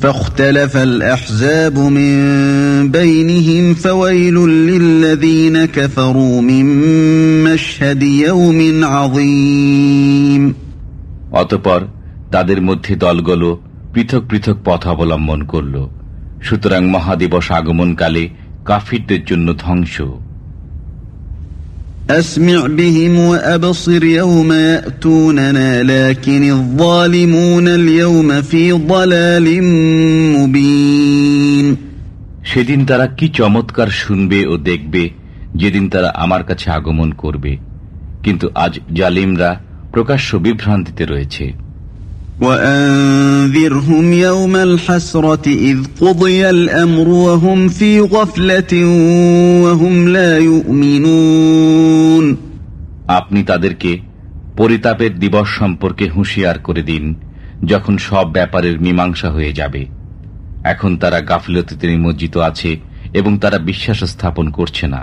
فاختلف الأحزاب من بينهم فويل للذين كفروا من مشهد يوم عظيم অতপর তাদের মধ্যে দলগুলো পৃথক পৃথক পথ অবলম্বন করল সুতরাং মহাদিবস আগমনকালে কাফিরদের জন্য ধ্বংস أسمع بهم وأبصر يوم يأتوننا لكن الظالمون اليوم في ضلال مبين সেদিন তারা কি চমৎকার শুনবে ও দেখবে যেদিন তারা আমার কাছে আগমন করবে কিন্তু আজ জালিমরা প্রকাশ্য বিভ্রান্তিতে রয়েছে وأنذرهم يوم الحسرة إذ قضي الأمر وهم في غفلة وهم لا يؤمنون আপনি তাদেরকে পরিতাপের দিবস সম্পর্কে হুঁশিয়ার করে দিন যখন সব ব্যাপারের মীমাংসা হয়ে যাবে এখন তারা গাফিলতিতে নিমজ্জিত আছে এবং তারা বিশ্বাস স্থাপন করছে না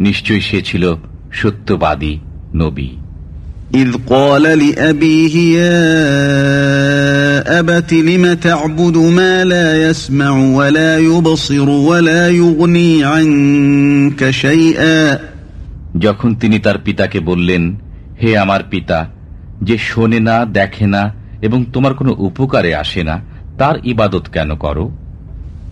নিশ্চয় সে ছিল সত্যবাদী নবী إذ قال لأبيه يا أبت لم تعبد ما لا يسمع ولا يبصر ولا يغني عنك شيئا যখন তিনি তার পিতাকে বললেন হে আমার পিতা যে শোনে না দেখে না এবং তোমার কোনো উপকারে আসে না তার ইবাদত কেন করো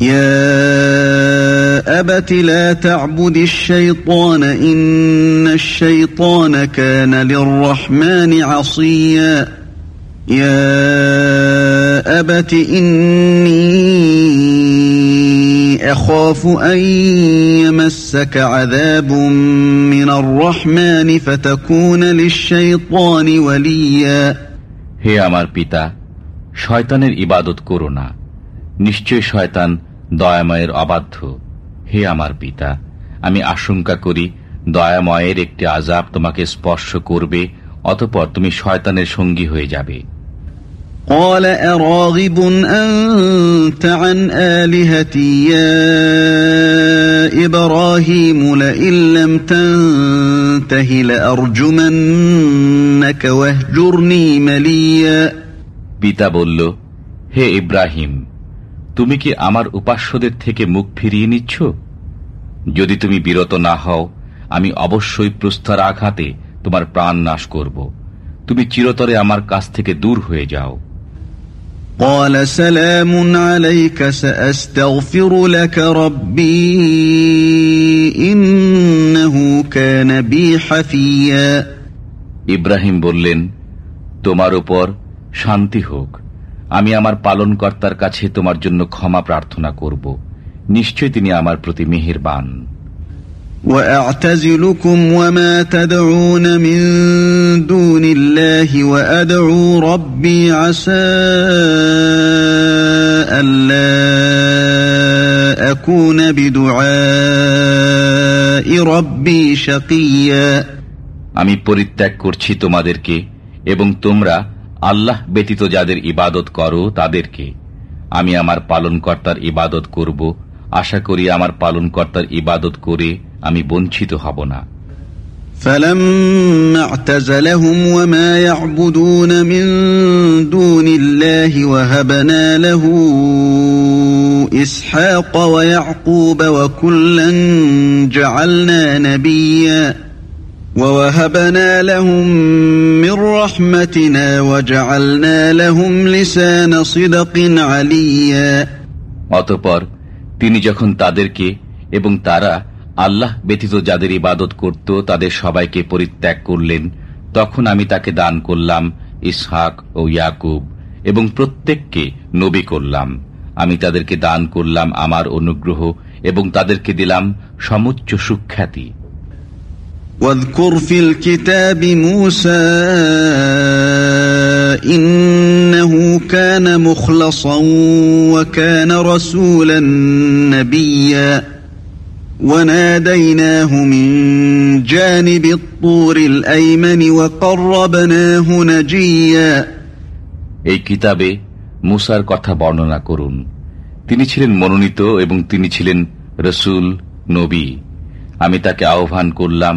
يا أبت لا تعبد الشيطان إن الشيطان كان للرحمن عصيا يا أبت إني أخاف أن يمسك عذاب من الرحمن فتكون للشيطان وليا হে আমার পিতা শয়তানের ইবাদত করো না নিশ্চয় শয়তান দয়াময়ের অবাধ্য হে আমার পিতা আমি আশঙ্কা করি দয়াময়ের একটি আজাব তোমাকে স্পর্শ করবে অতপর তুমি শয়তানের সঙ্গী হয়ে যাবে قال أراغب أنت عن آلهتي يا إبراهيم لئن لم تنته لأرجمنك واهجرني مليا পিতা বলল হে ইব্রাহিম তুমি কি আমার উপাস্যদের থেকে মুখ ফিরিয়ে নিচ্ছ যদি তুমি বিরত না হও আমি অবশ্যই প্রস্তর আঘাতে তোমার প্রাণ নাশ করব তুমি চিরতরে আমার কাছ থেকে দূর হয়ে যাও قال سلام عليك سأستغفر لك ربي إنه كان بي حفيا ইব্রাহিম বললেন তোমার উপর শান্তি হোক আমি আমার পালনকর্তার কাছে তোমার জন্য ক্ষমা প্রার্থনা করব নিশ্চয় তিনি আমার প্রতি মেহেরবান وأعتزلكم وما تدعون من دون الله وأدعو ربي عسى ألا أكون بدعاء ربي شقيا আমি পরিত্যাগ করছি তোমাদেরকে এবং তোমরা আল্লাহ ব্যতীত যাদের ইবাদত করো তাদেরকে আমি আমার পালনকর্তার ইবাদত করব আশা করি আমার পালনকর্তার ইবাদত করে আমি বঞ্চিত হব না فلما اعتزلهم وما يعبدون من دون الله وهبنا له إسحاق ويعقوب وكلا جعلنا نبيا ووهبنا لهم من رحمتنا وجعلنا لهم لسان صدق عليا অতপর তিনি যখন তাদেরকে এবং তারা আল্লাহ ব্যতীত যাদের ইবাদত করত তাদের সবাইকে পরিত্যাগ করলেন তখন আমি তাকে দান করলাম ইসহাক ও ইয়াকুব এবং প্রত্যেককে নবী করলাম আমি তাদেরকে দান করলাম আমার অনুগ্রহ এবং তাদেরকে দিলাম সমুচ্চ সুখ্যাতি واذكر في الكتاب موسى إنه كان مخلصا وكان رسولا نبيا وناديناه من جانب الطور الأيمن وقربناه نجيا এই কিতাবে মুসার কথা বর্ণনা করুন তিনি ছিলেন মনোনীত এবং তিনি ছিলেন রসুল নবী আমি তাকে আহ্বান করলাম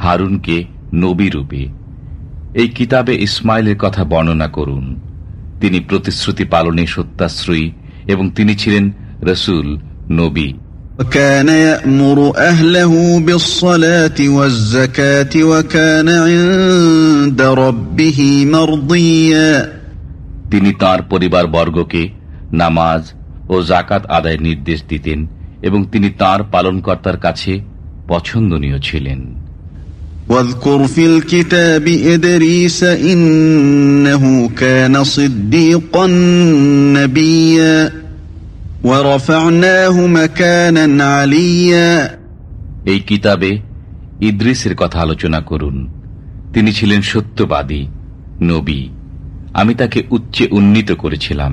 হারুনকে নবী রূপে এই কিতাবে ইসমাইলের কথা বর্ণনা করুন তিনি প্রতিশ্রুতি পালনে সত্যাশ্রয়ী এবং তিনি ছিলেন রসুল নবী وكان يأمر أهله بالصلاة والزكاة وكان عند ربه مرضيا তিনি তার পরিবার বর্গকে নামাজ ও জাকাত আদায়ের নির্দেশ দিতেন এবং তিনি তার পালনকর্তার কাছে পছন্দনীয় ছিলেন واذكر في الكتاب إدريس إنه كان صديقا نبيا ورفعناه مكانا عليا এই কিতাবে ইদ্রিসের কথা আলোচনা করুন তিনি ছিলেন সত্যবাদী নবী আমি তাকে উচ্চে উন্নীত করেছিলাম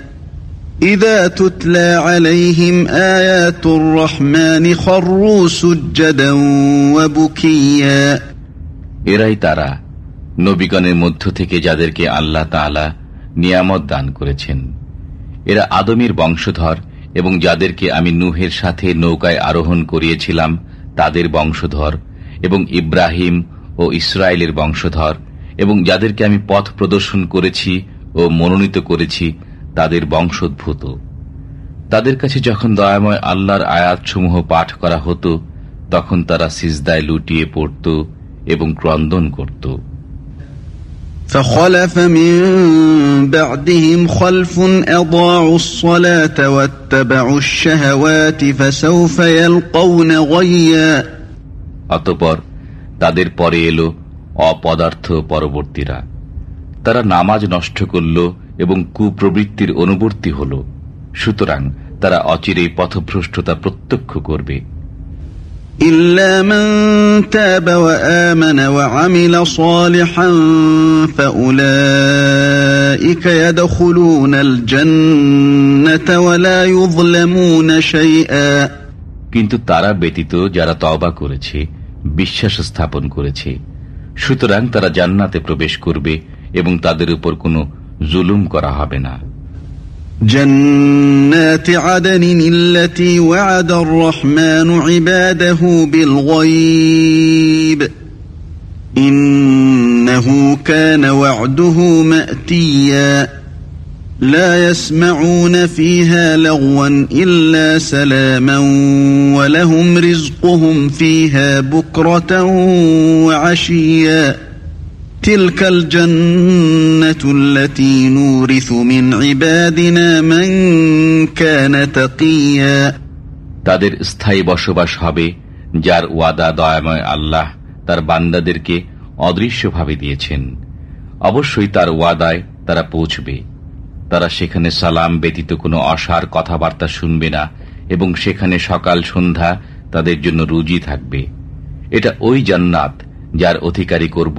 إذا تتلى عليهم آيات الرحمن خروا سجدا وبكيا এরাই তারা নবীগণের মধ্য থেকে যাদেরকে আল্লাহ তাআলা নিয়ামত দান করেছেন এরা আদমির বংশধর এবং যাদেরকে আমি নুহের সাথে নৌকায় আরোহণ করিয়েছিলাম তাদের বংশধর এবং ইব্রাহিম ও ইসরায়েলের বংশধর এবং যাদেরকে আমি পথ প্রদর্শন করেছি ও মনোনীত করেছি তাদের বংশোদ্ভূত তাদের কাছে যখন দয়াময় আল্লাহর আয়াতসমূহ পাঠ করা হতো তখন তারা সিজদায় লুটিয়ে পড়ত এবং ক্রন্দন করত فخلف من بعدهم خلف أضاعوا الصلاة واتبعوا الشهوات فسوف يلقون غيا অতপর তাদের পরে এলো অপদার্থ পরবর্তীরা তারা নামাজ নষ্ট করল এবং কুপ্রবৃত্তির অনুবর্তী হল সুতরাং তারা অচিরেই পথভ্রষ্টতা প্রত্যক্ষ করবে إلا من تاب وآمن وعمل صالحا فأولئك يدخلون الجنة ولا يظلمون شيئا কিন্তু তারা ব্যতীত যারা তওবা করেছে বিশ্বাস স্থাপন করেছে সুতরাং তারা জান্নাতে প্রবেশ করবে এবং তাদের উপর কোনো জুলুম করা হবে না جنات عدن التي وعد الرحمن عباده بالغيب إنه كان وعده مأتيا لا يسمعون فيها لغوا إلا سلاما ولهم رزقهم فيها بكرة وعشيا تلك الجنة التي نورث من عبادنا من كان تقيا তাদের স্থায়ী বসবাস হবে যার ওয়াদা দয়াময় আল্লাহ তার বান্দাদেরকে অদৃশ্যভাবে দিয়েছেন অবশ্যই তার ওয়াদায় তারা পৌঁছবে তারা সেখানে সালাম ব্যতীত কোনো অসার কথাবার্তা শুনবে না এবং সেখানে সকাল সন্ধ্যা তাদের জন্য রুজি থাকবে এটা ওই জান্নাত যার অধিকারী করব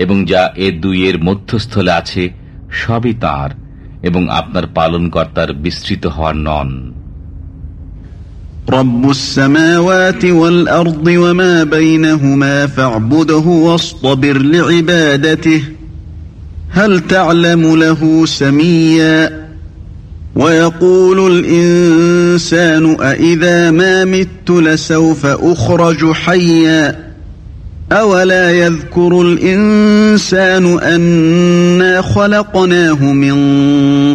এবং যা এ দুইয়ের মধ্যস্থলে আছে সবই তাঁর এবং আপনার পালনকর্তার বিস্তৃত হওয়ার নন رب السماوات والأرض وما بينهما فاعبده واصطبر لعبادته هل تعلم له سميا ويقول الإنسان أإذا ما مت لسوف أخرج حيا أولا يذكر الإنسان أنا خلقناه من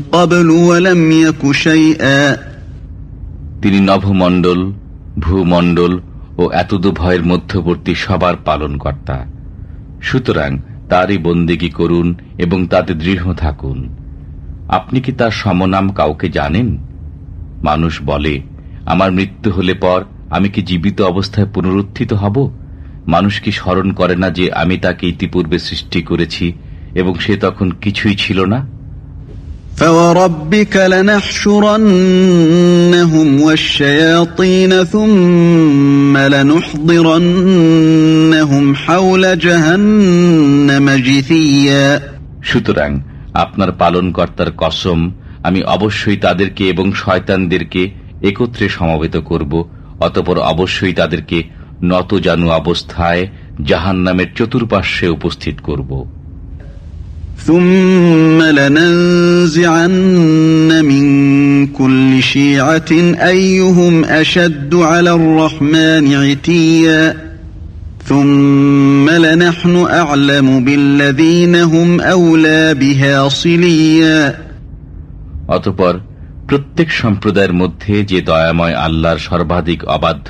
قبل ولم يك شيئا তিনি নভমণ্ডল ভূমণ্ডল ও এতদু ভয়ের মধ্যবর্তী সবার পালনকর্তা সুতরাং তারই বন্দেগী করুন এবং তাতে দৃঢ় থাকুন আপনি কি তার সমনাম কাউকে জানেন মানুষ বলে আমার মৃত্যু হলে পর আমি কি জীবিত অবস্থায় পুনরুত্থিত হব মানুষ কি স্মরণ করে না যে আমি তাকে ইতিপূর্বে সৃষ্টি করেছি এবং সে তখন কিছুই ছিল না فوربك لنحشرنهم والشياطين ثم لنحضرنهم حول جهنم جثيا সুতরাং আপনার পালনকর্তার কসম আমি অবশ্যই তাদেরকে এবং শয়তানদেরকে একত্রে সমবেত করব অতপর অবশ্যই তাদেরকে নত জানু অবস্থায় জাহান নামের চতুর্পার্শ্বে উপস্থিত করব ثم لننزعن من كل شيعة أيهم أشد على الرحمن عتيا ثم لنحن أعلم بالذين هم أولى بها صليا অতপর প্রত্যেক সম্প্রদায়ের মধ্যে যে দয়াময় আল্লাহর সর্বাধিক অবাধ্য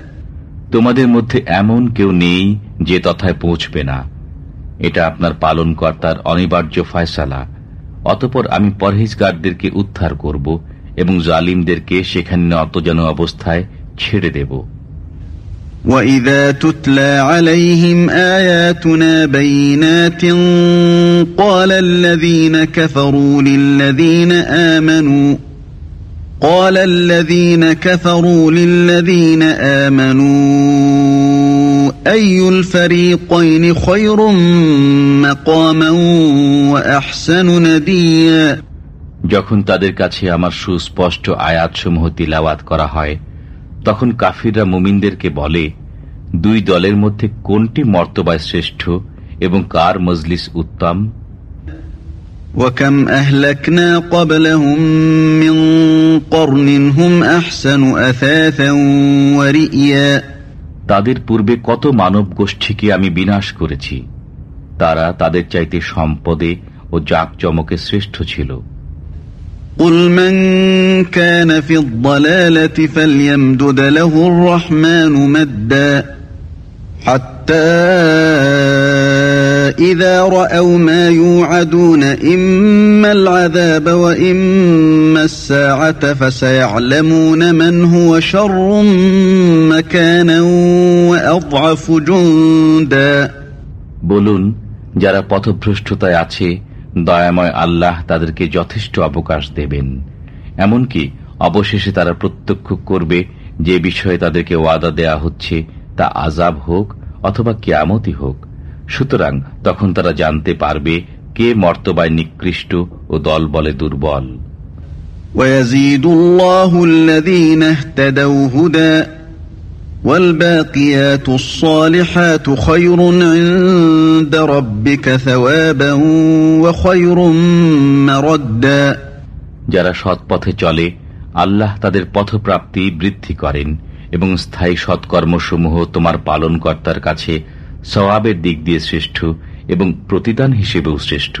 তোমাদের মধ্যে এমন কেউ নেই যে তথায় পৌঁছবে না এটা আপনার পালনকর্তার অনিবার্য ফয়সালা অতপর আমি পরহেজগারদেরকে উদ্ধার করব এবং জালিমদেরকে সেখানে অতজন অবস্থায় ছেড়ে দেব وَإِذَا تُتْلَى عَلَيْهِمْ آيَاتُنَا بَيِّنَاتٍ قَالَ الَّذِينَ كَفَرُوا لِلَّذِينَ آمَنُوا قال الذين كفروا للذين آمنوا أي الفريقين خير مقاما وأحسن نديا যখন তাদের কাছে আমার সুস্পষ্ট আয়াতসমূহ তিলাওয়াত করা হয় তখন কাফিররা মুমিনদেরকে বলে দুই দলের মধ্যে কোনটি মর্তবায় শ্রেষ্ঠ এবং কার মজলিস উত্তম وكم أهلكنا قبلهم من قرن هم أحسن أثاثا ورئيا তাদের পূর্বে কত মানব গোষ্ঠীকে আমি বিনাশ করেছি তারা তাদের চাইতে সম্পদে ও জাকজমকে শ্রেষ্ঠ ছিল قل من كان في الضلالة فليمدد له الرحمن مدا حتى إذا رأوا ما يوعدون إما العذاب وإما الساعة فسيعلمون من هو شر مكانا وأضعف جندا বলুন যারা পথভ্রষ্টতায় আছে দয়াময় আল্লাহ তাদেরকে যথেষ্ট অবকাশ দেবেন এমনকি অবশেষে তারা প্রত্যক্ষ করবে যে বিষয়ে তাদেরকে ওয়াদা দেয়া হচ্ছে তা আজাব হোক অথবা কেয়ামতি হোক সুতরাং তখন তারা জানতে পারবে কে মর্তবায় নিকৃষ্ট ও দল বলে দুর্বল ويزيد الله الذين اهتدوا هدى والباقيات الصالحات خير عند ربك ثوابا وخير مردا যারা সৎ পথে চলে আল্লাহ তাদের পথপ্রাপ্তি বৃদ্ধি করেন এবং স্থায়ী সৎকর্মসমূহ তোমার পালনকর্তার কাছে সওয়াবের দিক দিয়ে শ্রেষ্ঠ এবং প্রতিদান হিসেবেও শ্রেষ্ঠ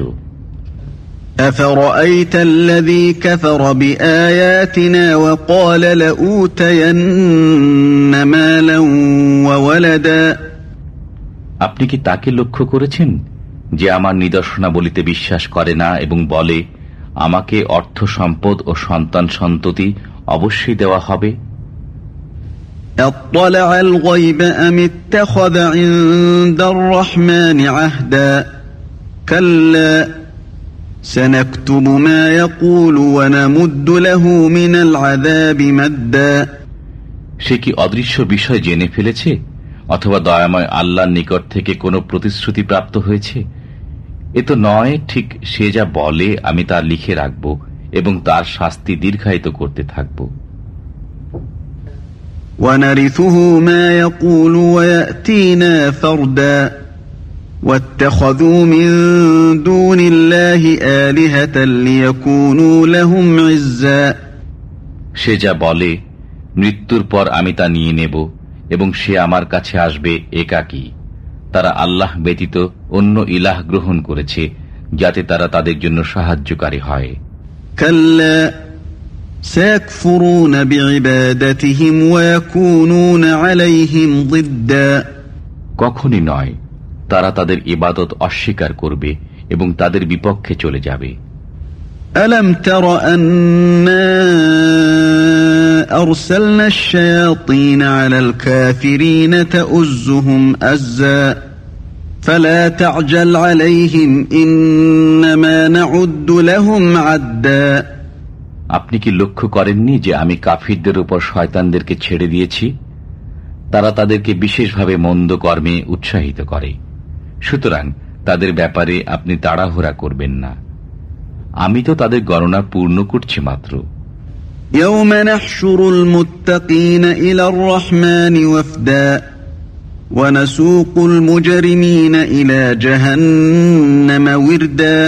أفرأيت الذي كفر بآياتنا وقال لأوتين مالا وولدا আপনি কি তাকে লক্ষ্য করেছেন যে আমার নিদর্শনাবলিতে বিশ্বাস করে না এবং বলে আমাকে অর্থ সম্পদ ও সন্তান সন্ততি অবশ্যই দেওয়া হবে اطلع الغيب أم اتخذ عند الرحمن عهدا كلا سنكتب ما يقول ونمد له من العذاب مدا সে কি অদৃশ্য বিষয় জেনে ফেলেছে অথবা দয়াময় আল্লাহর নিকট থেকে কোনো প্রতিশ্রুতি প্রাপ্ত হয়েছে এ তো নয় ঠিক সে যা বলে আমি তা লিখে রাখব এবং তার শাস্তি দীর্ঘায়িত করতে থাকব ونرثه ما يقول ويأتينا فردا. واتخذوا من دون الله آلهة ليكونوا لهم عزا. সে যা বলে মৃত্যুর পর আমি তা নিয়ে নেব এবং সে আমার কাছে আসবে একাকী। তারা আল্লাহ ব্যতীত অন্য ইলাহ গ্রহণ করেছে যাতে তারা তাদের জন্য সাহায্যকারী হয়। কাল্লা سيكفرون بعبادتهم ويكونون عليهم ضدا কখনই নয় তারা তাদের ইবাদত অস্বীকার করবে এবং তাদের বিপক্ষে চলে যাবে ألم تر أنا أرسلنا الشياطين على الكافرين تؤزهم أزاً فلا تعجل عليهم إنما نعد لهم عدًّا আপনি কি লক্ষ্য করেননি যে আমি কাফিরদের উপর শয়তানদেরকে ছেড়ে দিয়েছি তারা তাদেরকে বিশেষভাবে মন্দ কর্মে উৎসাহিত করে সুতরাং তাদের ব্যাপারে আপনি তাড়াহুড়া করবেন না আমি তো তাদের গণনা পূর্ণ করছি মাত্র يوم نحشر المتقين إلى الرحمن وفدا ونسوق المجرمين إلى جهنم وردا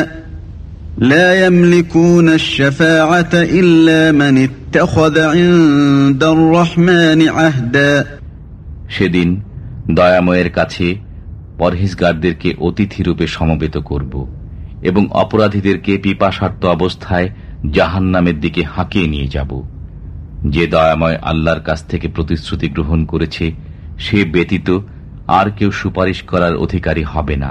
لا يملكون الشفاعة إلا من اتخذ عند الرحمن عهدا সেদিন দয়াময়ের কাছে পরহেজগারদেরকে অতিথিরূপে সমবেত করব এবং অপরাধীদেরকে পিপাসার্থ অবস্থায় জাহান নামের দিকে হাঁকিয়ে নিয়ে যাব যে দয়াময় আল্লাহর কাছ থেকে প্রতিশ্রুতি গ্রহণ করেছে সে ব্যতীত আর কেউ সুপারিশ করার অধিকারী হবে না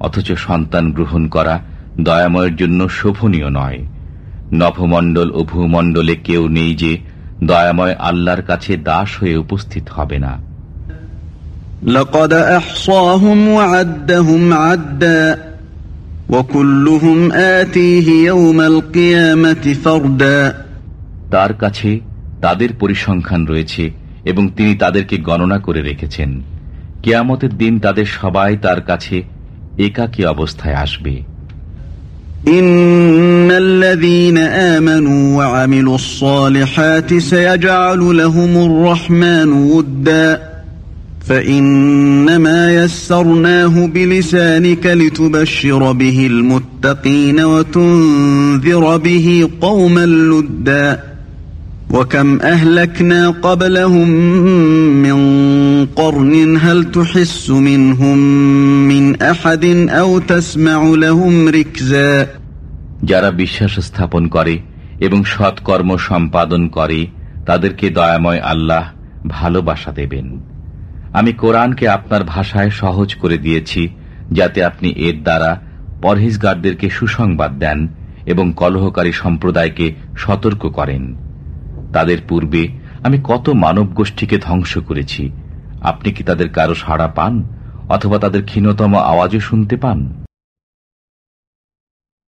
অথচ সন্তান গ্রহণ করা দয়াময়ের জন্য শোভনীয় নয় নভমণ্ডল ও ভূমণ্ডলে কেউ নেই যে দয়াময় আল্লাহর কাছে দাস হয়ে উপস্থিত হবে না لقد أحصاهم وعدهم عدا وكلهم آتيه يوم القيامة فردا তার কাছে তাদের পরিসংখ্যান রয়েছে এবং তিনি তাদেরকে গণনা করে রেখেছেন কেয়ামতের দিন তাদের সবাই তার কাছে একাকী অবস্থায় আসবে إن الذين آمنوا وعملوا الصالحات سيجعل لهم الرحمن ودا فإنما يسرناه بلسانك لتبشر به المتقين وتنذر به قوما لدا وكم أهلكنا قبلهم من قرن هل تحس منهم من أحد أو تسمع لهم ركزا যারা বিশ্বাস স্থাপন করে এবং সৎকর্ম সম্পাদন করে তাদেরকে দয়াময় আল্লাহ ভালোবাসা দেবেন আমি কোরআনকে আপনার ভাষায় সহজ করে দিয়েছি যাতে আপনি এর দ্বারা পরহেজগারদেরকে সুসংবাদ দেন এবং কলহকারী সম্প্রদায়কে সতর্ক করেন তাদের পূর্বে আমি কত মানব গোষ্ঠীকে ধ্বংস করেছি। আপনি কি তাদের কারও সাড়া পান, অথবা তাদের ক্ষীণতম আওয়াজও শুনতে পান?